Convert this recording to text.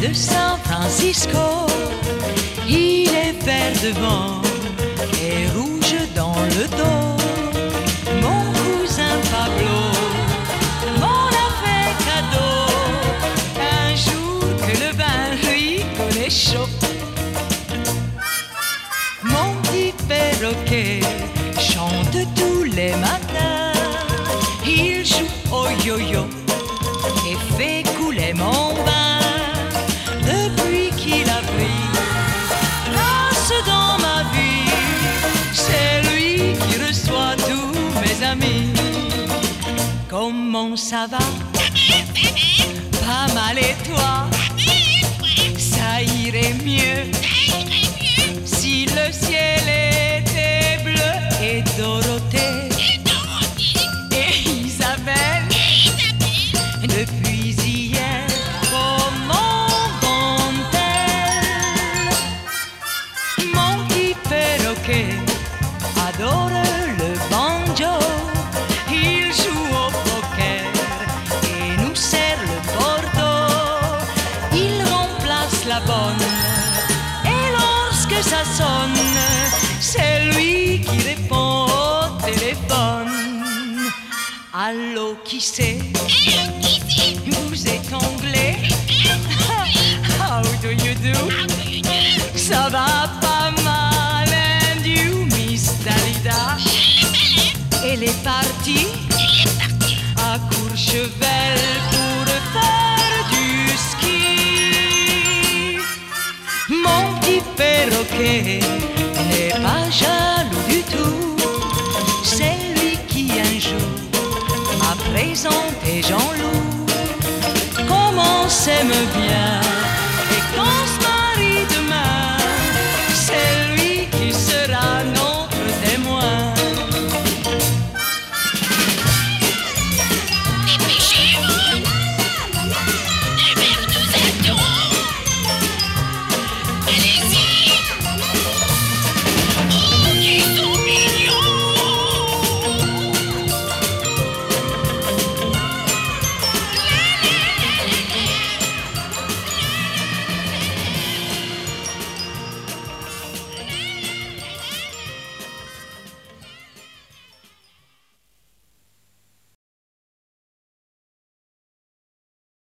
de San Francisco. Il est vert devant et rouge dans le dos. Mon cousin Pablo m'en a fait cadeau. Un jour que le vin lui connaît chaud. Mon petit perroquet couler mon vin. Depuis qu'il a pris place dans ma vie, c'est lui qui reçoit tous mes amis. Comment ça va? Pas mal et toi? Ça irait mieux si le ciel était bleu et Dorothée et Isabelle depuis que ça sonne, c'est lui qui répond au téléphone. Allô, qui c'est? Vous êtes anglais? How do you do? Ça va pas mal, and you, Miss Dalida? Elle est partie? À Courchevel n'est pas jaloux du tout. C'est lui qui un jour m'a présenté Jean-Loup. Comment bien.